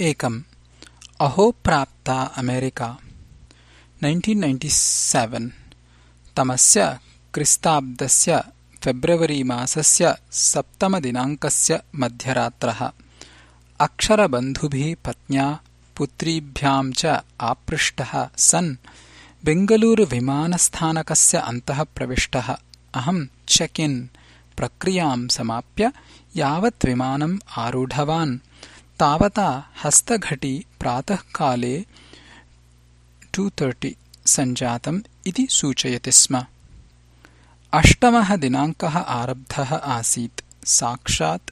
एकम् अहोप्राप्ता America. Nineteen तमस्य क्रिस्ताब्दस्य फेब्रवरीमासस्य सप्तमदिनाङ्कस्य मध्यरात्रः। अक्षरबन्धुभिः पत्न्या पुत्रीभ्याम् च आपृष्टः सन् बेङ्गलूरुविमानस्थानकस्य अन्तः प्रविष्टः। अहम् चेक् इन् प्रक्रियाम् समाप्य यावत् विमानम् आरूढवान् तावता हस्तघटी प्रातःकाले टु तर्टि सञ्जातम् इति सूचयति स्म। अष्टमः दिनाङ्कः आरब्धः आसीत्। साक्षात्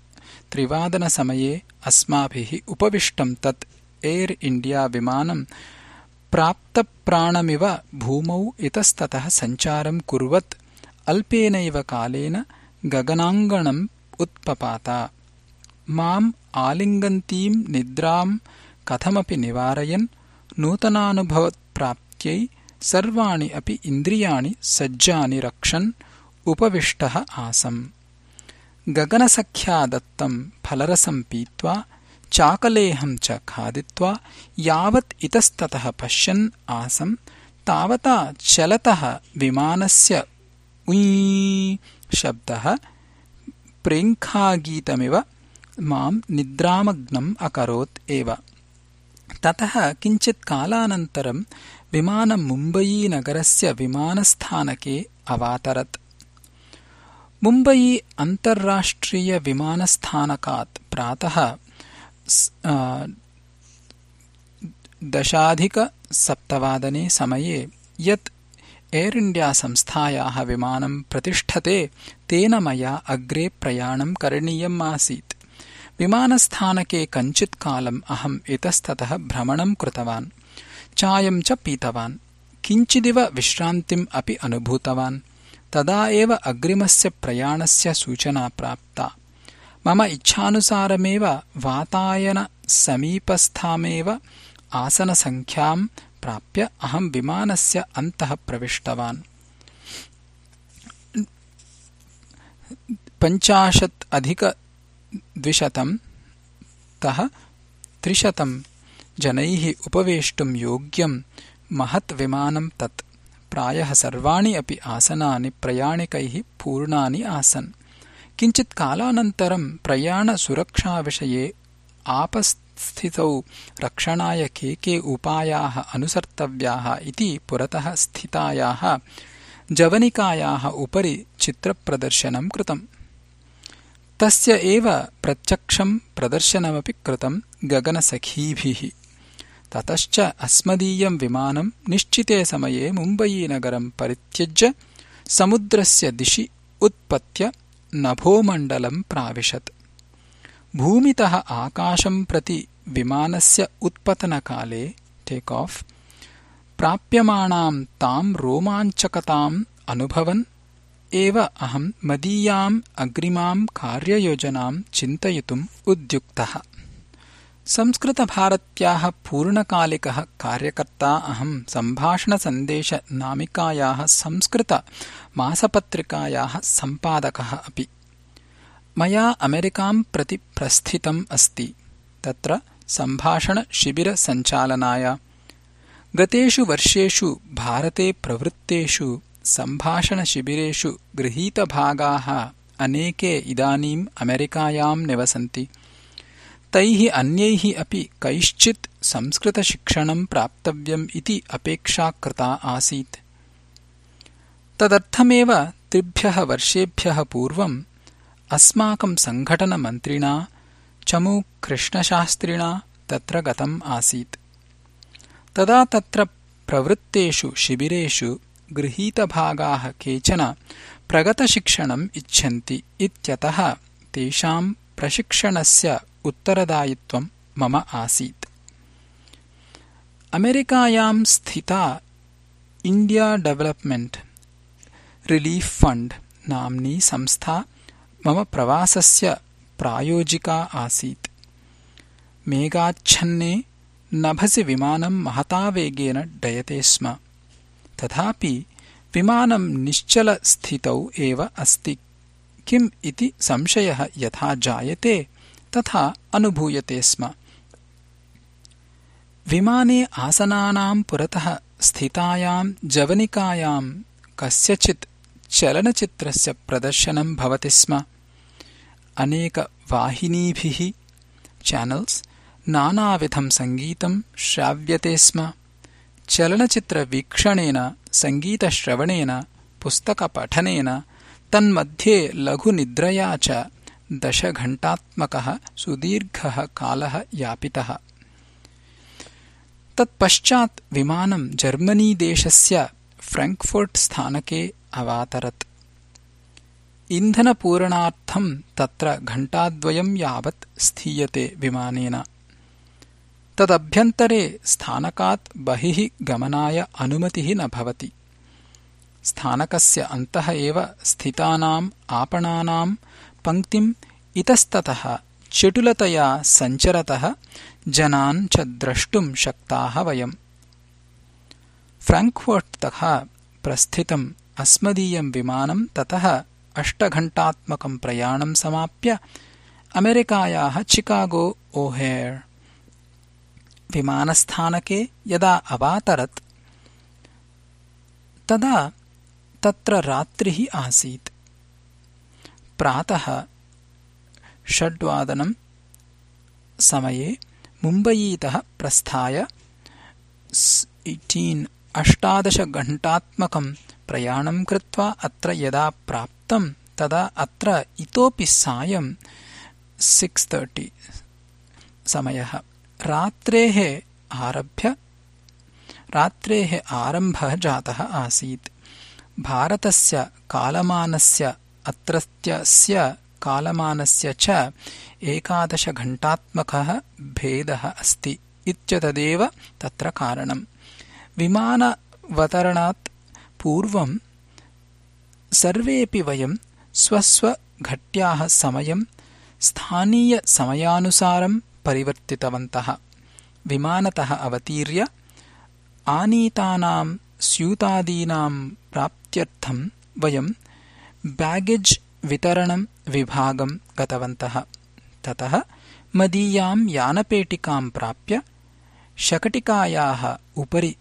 त्रिवादनसमये अस्माभिः उपविष्टम् तत् एर् इण्डिया विमानम् प्राप्तप्राणमिव भूमौ इतस्ततः सञ्चारम् कुर्वत् अल्पेनैव कालेन गगनाङ्गणम् उत्पपात माम् आलिङ्गन्तीम् निद्राम् कथमपि निवारयन् नूतनानुभवप्राप्त्यै सर्वाणि अपि इन्द्रियाणि सज्जानि रक्षन् उपविष्टः आसम्। गगनसख्या दत्तम् फलरसम् पीत्वा चाकलेहम् च खादित्वा यावत् इतस्ततः पश्यन् आसम् तावता चलतः विमानस्य शब्दः प्रेङ्खागीतमिव माम् निद्रामग्नम् अकरोत् एव। ततः किञ्चित्कालानन्तरम् विमानम् मुम्बयीनगरस्य विमानस्थानके अवातरत्। मुम्बयी अन्तर्राष्ट्रियविमानस्थानकात् प्रातः दशाधिकसप्तवादने समये यत् एर् इण्डिया संस्थायाः विमानम् प्रतिष्ठते तेन मया अग्रे प्रयाणम् करणीयम् आसीत् विमानस्थानके कञ्चित्कालम् अहम् इतस्ततः भ्रमणम् कृतवान्। चायम् च पीतवान्। किञ्चिदिव विश्रान्तिम् अपि अनुभूतवान्। तदा एव अग्रिमस्य प्रयाणस्य सूचना प्राप्ता। मम इच्छानुसारमेव वातायनसमीपस्थामेव आसनसङ्ख्याम् प्राप्य अहम् विमानस्य अन्तः प्रविष्टवान्। पञ्चाशत् अधिकद्विशतम् तः त्रिशतम् जनैः उपवेष्टुम् योग्यम् महत् विमानम् तत्। प्रायः सर्वाणि अपि आसनानि प्रयाणिकैः पूर्णानि आसन्। किञ्चित्कालानन्तरम् प्रयाणसुरक्षाविषये आपस्थितौ रक्षणाय के के उपायाः अनुसर्तव्याः इति पुरतः स्थितायाः जवनिकायाः उपरि चित्रप्रदर्शनम् कृतम् तस्य एव प्रत्यक्षम् प्रदर्शनमपि कृतम् गगनसखीभिः। ततश्च अस्मदीयम् विमानम् निश्चिते समये मुम्बयीनगरम् परित्यज्य समुद्रस्य दिशि उत्पत्य नभोमण्डलम् प्राविशत्। भूमितः आकाशम् प्रति विमानस्य उत्पतनकाले टेक् आफ् प्राप्यमाणाम् ताम् रोमाञ्चकताम् अनुभवन् एव अहम् मदीयाम् अग्रिमाम् कार्ययोजनाम् चिन्तयितुम् उद्युक्तः। संस्कृतभारत्याः पूर्णकालिकः कार्यकर्ता अहम् सम्भाषणसन्देशनामिकायाः संस्कृतमासपत्रिकायाः सम्पादकः अपि। मया अमेरिकाम् प्रति प्रस्थितम् अस्ति। तत्र सम्भाषणशिबिरसञ्चालनाय। गतेषु वर्षेषु भारते प्रवृत्तेषु सम्भाषणशिबिरेषु गृहीतभागाः अनेके इदानीम् अमेरिकायाम् निवसन्ति। तैः अन्यैः अपि कैश्चित् संस्कृतशिक्षणम् प्राप्तव्यम् इति अपेक्षा कृता आसीत्। तदर्थमेव त्रिभ्यः वर्षेभ्यः पूर्वम् अस्माकम् सङ्घटनमन्त्रिणा चमूकृष्णशास्त्रिणा तत्र गतम् आसीत्। तदा तत्र प्रवृत्तेषु शिबिरेषु गृहीतभागाः केचन प्रगतशिक्षणम् इच्छन्ति इत्यतः तेषाम् प्रशिक्षणस्य उत्तरदायित्वम् मम आसीत्। अमेरिकायाम् स्थिता इण्डिया डेवलप्मेण्ट् रिलीफ् फण्ड् नाम्नी संस्था मम प्रवासस्य प्रायोजिका आसीत्। मेघाच्छन्ने नभसि विमानम् महता वेगेन डयते स्म तथापि विमानम् निश्चलस्थितौ एव अस्ति। किम् इति संशयः यथा जायते तथा अनुभूयते स्म। विमाने आसनानाम् पुरतः स्थितायाम् जवनिकायाम् कस्यचित् चलनचित्रस्य प्रदर्शनम् भवति स्म। अनेकवाहिनीभिः चेनल्स् नानाविधम् सङ्गीतम् श्राव्यते स्म चलनचित्रवीक्षणेन सङ्गीतश्रवणेन पुस्तकपठनेन तन्मध्ये लघुनिद्रया च दशघण्टात्मकः सुदीर्घः कालः यापितः। तत्पश्चात् विमानम् जर्मनीदेशस्य फ्रैङ्क्फर्ट् स्थानके अवातरत्। इन्धनपूरणार्थम् तत्र घण्टाद्वयम् यावत् स्थीयते विमानेन तदभ्यन्तरे स्थानकात् बहिः गमनाय अनुमतिः न भवति। स्थानकस्य अन्तः एव स्थितानाम् आपणानाम् पङ्क्तिम् इतस्ततः चटुलतया सञ्चरतः जनान् च द्रष्टुम् शक्ताः वयम्। फ्राङ्क्फर्ट्तः प्रस्थितम् अस्मदीयम् विमानम् ततः अष्टघण्टात्मकम् प्रयाणम् समाप्य अमेरिकायाः चिकागो ओहेर् विमानस्थानके यदा अवातरत् तदा तत्र रात्रिः आसीत्। प्रातः षड्वादनं समये मुम्बयीतः प्रस्थाय अष्टादशघण्टात्मकं प्रयाणं कृत्वा अत्र यदा प्राप्तं तदा अत्र इतोपि सायं सिक्स् तर्टि समयः रात्रेः आरभ्य रात्रेः आरम्भः जातः आसीत्। भारतस्य कालमानस्य अत्रत्यस्य कालमानस्य च एकादशघण्टात्मकः भेदः अस्ति इत्यतदेव तत्र कारणम्। विमानवतरणात् पूर्वं सर्वेऽपि वयं स्वस्वघट्याः समयं स्थानीयसमयानुसारं परिवर्तितवन्तः। विमानतः अवतीर्य आनीतानाम् स्यूतादीनाम् प्राप्त्यर्थम् वयम् बेगेज् वितरणम् विभागम् गतवन्तः। ततः मदीयाम् यानपेटिकाम् प्राप्य शकटिकायाः उपरि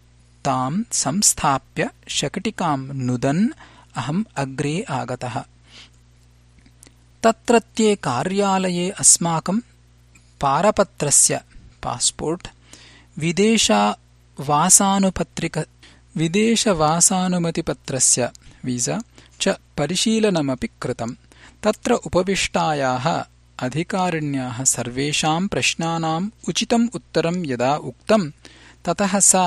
ताम् संस्थाप्य शकटिकाम् नुदन् अहम् अग्रे आगतः। तत्रत्ये कार्यालये अस्माकम् पारपत्रस्य पास्पोर्ट् विदेशवासानुमतिपत्रस्य वीसा च परिशीलनमपि कृतम्। तत्र उपविष्टायाः अधिकारिण्याः सर्वेषाम् प्रश्नानाम् उचितम् उत्तरम् यदा उक्तम् ततः सा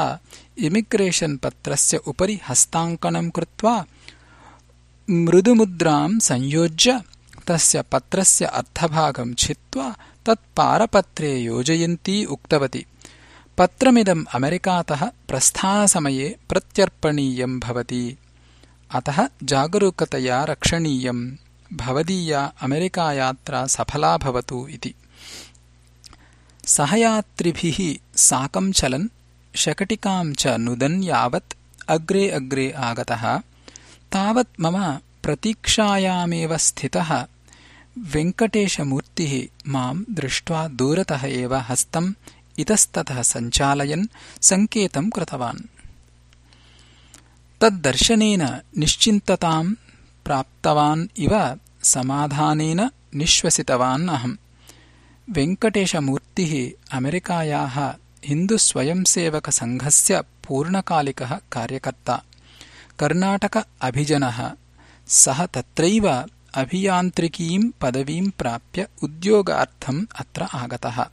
इमिग्रेशन् पत्रस्य उपरि हस्ताङ्कनम् कृत्वा मृदुमुद्राम् संयोज्य तस्य पत्रस्य अर्थभागम् छित्त्वा तत्पारपत्रे योजयन्ती उक्तवती। पत्रमिदम् अमेरिकातः प्रस्थानसमये प्रत्यर्पणीयम् भवति। अतः जागरूकतया रक्षणीयम्। भवदीया अमेरिकायात्रा सफला भवतु इति। सहयात्रिभिः साकम् चलन् शकटिकाम् च नुदन् यावत् अग्रे अग्रे आगतः। तावत् मम प्रतीक्षायामेव स्थितः वेङ्कटेशमूर्तिः माम् दृष्ट्वा दूरतः एव हस्तम् इतस्ततः सञ्चालयन् सङ्केतम् कृतवान्। तद्दर्शनेन निश्चिन्तताम् प्राप्तवान् इव समाधानेन निःश्वसितवान् अहम्। वेङ्कटेशमूर्तिः अमेरिकायाः हिन्दुस्वयंसेवकसङ्घस्य पूर्णकालिकः कार्यकर्ता। कर्णाटक अभिजनः। सः तत्रैव अभियान्त्रिकीम् पदवीम् प्राप्य उद्योगार्थम् अत्र आगतः।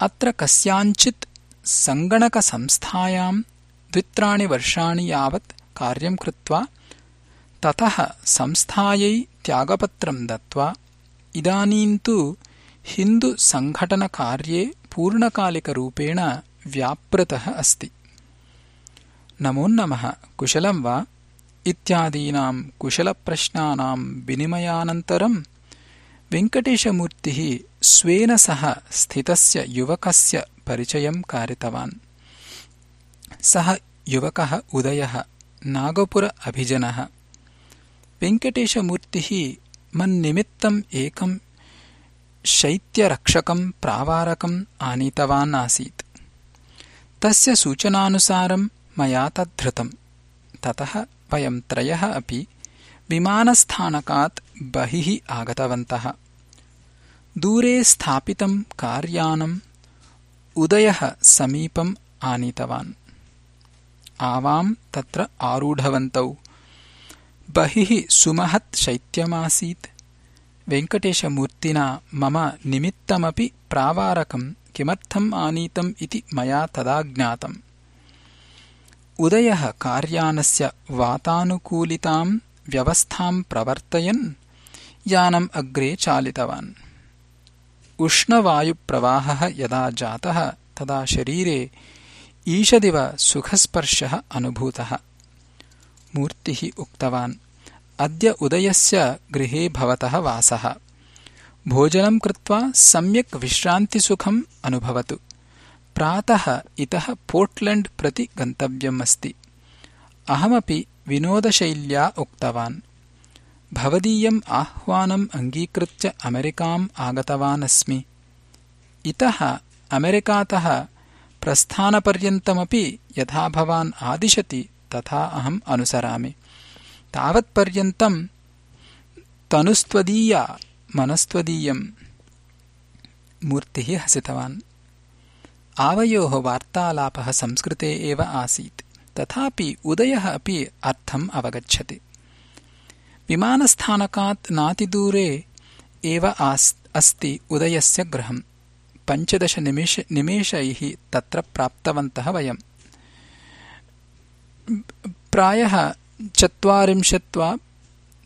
अत्र कस्याञ्चित् सङ्गणकसंस्थायाम् द्वित्राणि वर्षाणि यावत् कार्यम् कृत्वा ततः संस्थायै त्यागपत्रम् दत्त्वा इदानीम् तु हिन्दुसङ्घटनकार्ये पूर्णकालिकरूपेण व्यापृतः अस्ति। नमोन्नमः कुशलम् वा इत्यादीनाम् कुशलप्रश्नानाम् विनिमयानन्तरम् वेङ्कटेशमूर्तिः स्वेन सह स्थितस्य युवकस्य परिचयम् कारितवान्। सः युवकः उदयः नागपुर अभिजनः। वेङ्कटेशमूर्तिः मन्निमित्तम् एकम् शैत्यरक्षकम् प्रावारकम् आनीतवान् आसीत्। तस्य सूचनानुसारं मया तद्धृतम्। ततः वयं त्रयः अपि विमानस्थानकात् बहिः आगतवन्तः। दूरे स्थापितं कार्यानम् उदयः समीपम् आनीतवान्। आवाम् तत्र आरूढवन्तौ। बहिः सुमहत् शैत्यमासीत्। वेङ्कटेशमूर्तिना मम निमित्तमपि प्रावारकम् किमर्थम् आनीतम् इति मया तदा ज्ञातम् उदयः कार्यानस्य वातानुकूलिताम् व्यवस्थाम् प्रवर्तयन् यानम् अग्रे चालितवान्। उष्णवायुप्रवाहः यदा जातः तदा शरीरे ईषदिव सुखस्पर्शः अनुभूतः। मूर्तिः उक्तवान् अद्य उदयस्य गृहे भवतः वासः। भोजनं कृत्वा सम्यक् विश्रान्तिसुखम् अनुभवतु प्रातः इतः पोर्ट्लण्ड् प्रति गन्तव्यमस्ति। अहमपि विनोदशैल्या उक्तवान्। भवदीयम् आह्वानम् अङ्गीकृत्य अमेरिकाम् आगतवानस्मि। इतः अमेरिकातः प्रस्थानपर्यन्तमपि यथा भवान् आदिशति तथा अहम् अनुसरामि। तावत्पर्यन्तम् तनुस्त्वदीया मनस्त्वदीयम् मूर्तिः हसितवान् आवयोः वार्तालापः संस्कृते एव आसीत्। तथापि उदयः अपि अर्थम् अवगच्छति। विमानस्थानकात् नातिदूरे एव अस्ति उदयस्य गृहम्। पञ्चदशनिमेषैः तत्र प्राप्तवन्तः वयम्। प्रायः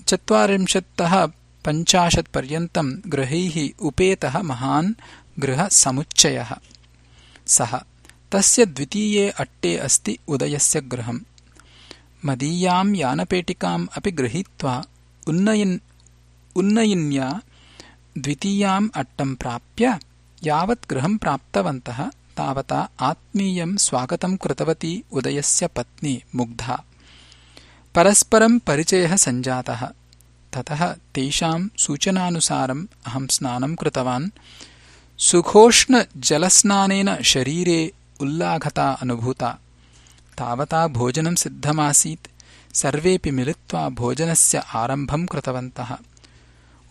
चत्वारिंशत्तः पञ्चाशत्पर्यन्तम् गृहैः उपेतः महान् गृहसमुच्चयः सः तस्य द्वितीये अट्टे अस्ति उदयस्य गृहम्। मदीयाम् यानपेटिकाम् अपि गृहीत्वा उन्नयिन्या द्वितीयाम् अट्टम् प्राप्य यावत् गृहम् प्राप्तवन्तः तावता आत्मीयम् स्वागतम् कृतवती उदयस्य पत्नी मुग्धा। परस्परम् परिचयः सञ्जातः। ततः तेषाम् सूचनानुसारम् अहम् स्नानम् कृतवान् सुखोष्णजलस्नानेन शरीरे उल्लाघता अनुभूता। तावता भोजनम् सिद्धमासीत्। सर्वेऽपि मिलित्वा भोजनस्य आरम्भम् कृतवन्तः।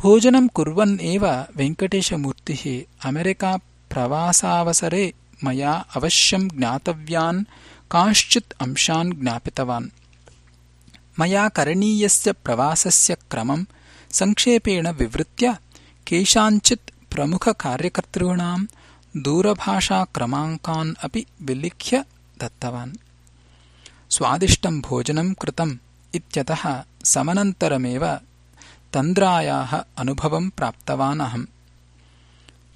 भोजनम् कुर्वन् एव वेङ्कटेशमूर्तिः अमेरिकाप्रवासावसरे मया अवश्यम् ज्ञातव्यान् कांश्चित् अंशान् ज्ञापितवान्। मया करणीयस्य प्रवासस्य क्रमम् सङ्क्षेपेण विवृत्य केषाञ्चित् प्रमुखकार्यकर्तॄणाम् दूरभाषाक्रमाङ्कान् अपि विलिख्य दत्तवान्। स्वादिष्टम् भोजनम् कृतम् इत्यतः समनन्तरमेव तन्द्रायाः अनुभवम् प्राप्तवान् अहम्।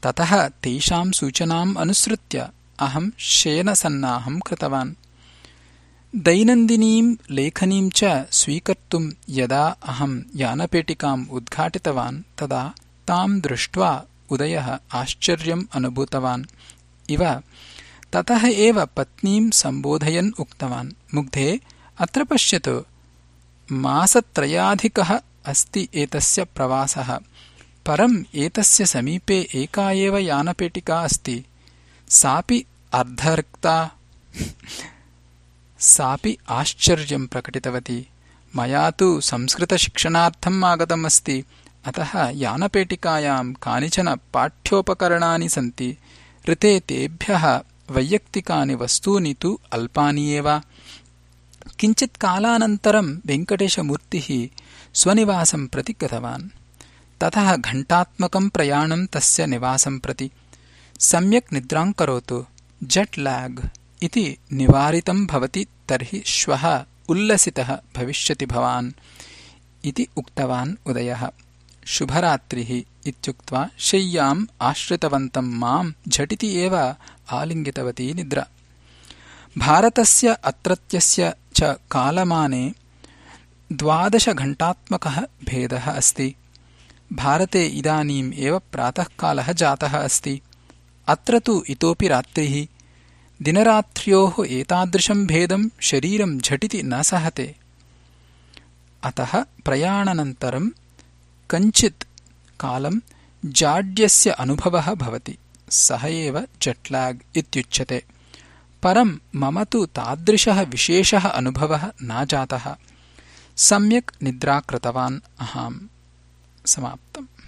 ततः तेषाम् सूचनाम् अनुसृत्य अहम् शयनसन्नाहम् कृतवान्। दैनन्दिनीम् लेखनीम् च स्वीकर्तुम् यदा अहम् यानपेटिकाम् उद्घाटितवान् तदा ताम् दृष्ट्वा उदयः आश्चर्यम् अनुभूतवान्। इव ततः एव पत्नीम् सम्बोधयन् उक्तवान्। मुग्धे अत्र पश्यतु। मासत्रयाधिकः अस्ति एतस्य प्रवासः। परम् एतस्य समीपे एका एव यानपेटिका अस्ति। सापि अर्धरिक्ता। सापि आश्चर्यम् प्रकटितवती। मया तु संस्कृतशिक्षणार्थम् आगतमस्ति अतः यानपेटिकायाम् कानिचन पाठ्योपकरणानि सन्ति ऋते तेभ्यः वैयक्तिकानि वस्तूनि तु अल्पानि एव। किञ्चित्कालानन्तरम् वेङ्कटेशमूर्तिः स्वनिवासम् प्रति गतवान्। ततः घण्टात्मकम् प्रयाणम् तस्य निवासम् प्रति। सम्यक् निद्राम् करोतु जट् ल्याग् इति निवारितम् भवति तर्हि श्वः उल्लसितः भविष्यति भवान् इति उक्तवान् उदयः शुभरात्रिः इत्युक्त्वा शय्याम् आश्रितवन्तम् माम् झटिति एव आलिङ्गितवती निद्रा। भारतस्य अत्रत्यस्य च कालमाने द्वादशघण्टात्मकः भेदः अस्ति। भारते इदानीम् एव प्रातःकालः जातः अस्ति। अत्र तु इतोपि रात्रिः। दिनरात्र्योः एतादृशम् भेदम् शरीरम् झटिति न सहते। अतः प्रयाणानन्तरम् कञ्चित् कालम् जाड्यस्य अनुभवः भवति। सः एव जट्ल्याग् इत्युच्यते। परं मम तु तादृशः विशेषः अनुभवः न जातः। सम्यक् निद्रा कृतवान् अहम्। समाप्तम्